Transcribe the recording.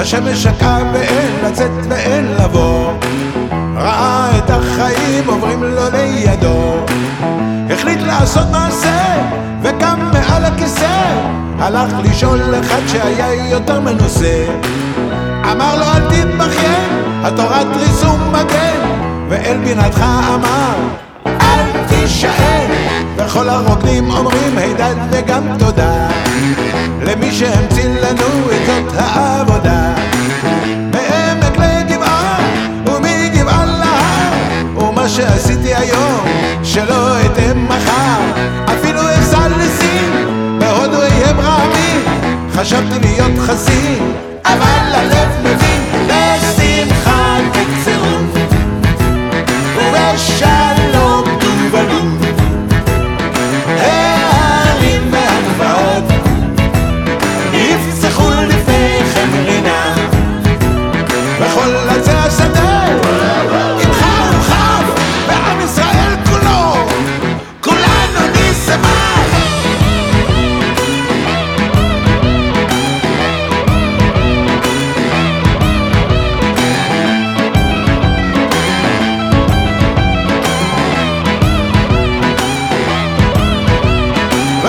השמש שקעה ואין לצאת ואין לבוא. ראה את החיים עוברים לו לידו. החליט לעשות מעשה וקם מעל הכיסא. הלך לשאול אחד שהיה יותר מנוסה. אמר לו אל תתבכיין, התורת ריסום מגן. ואל בינתך אמר אל תישען. וכל הרוקדים אומרים הידד וגם תודה. למי שהמציא לנו את זאת העבודה שעשיתי היום שלא אתן מחר. אפילו אסע לסין בהודו אהיה ברעמי חשבתי להיות חסין אבל הלב מבין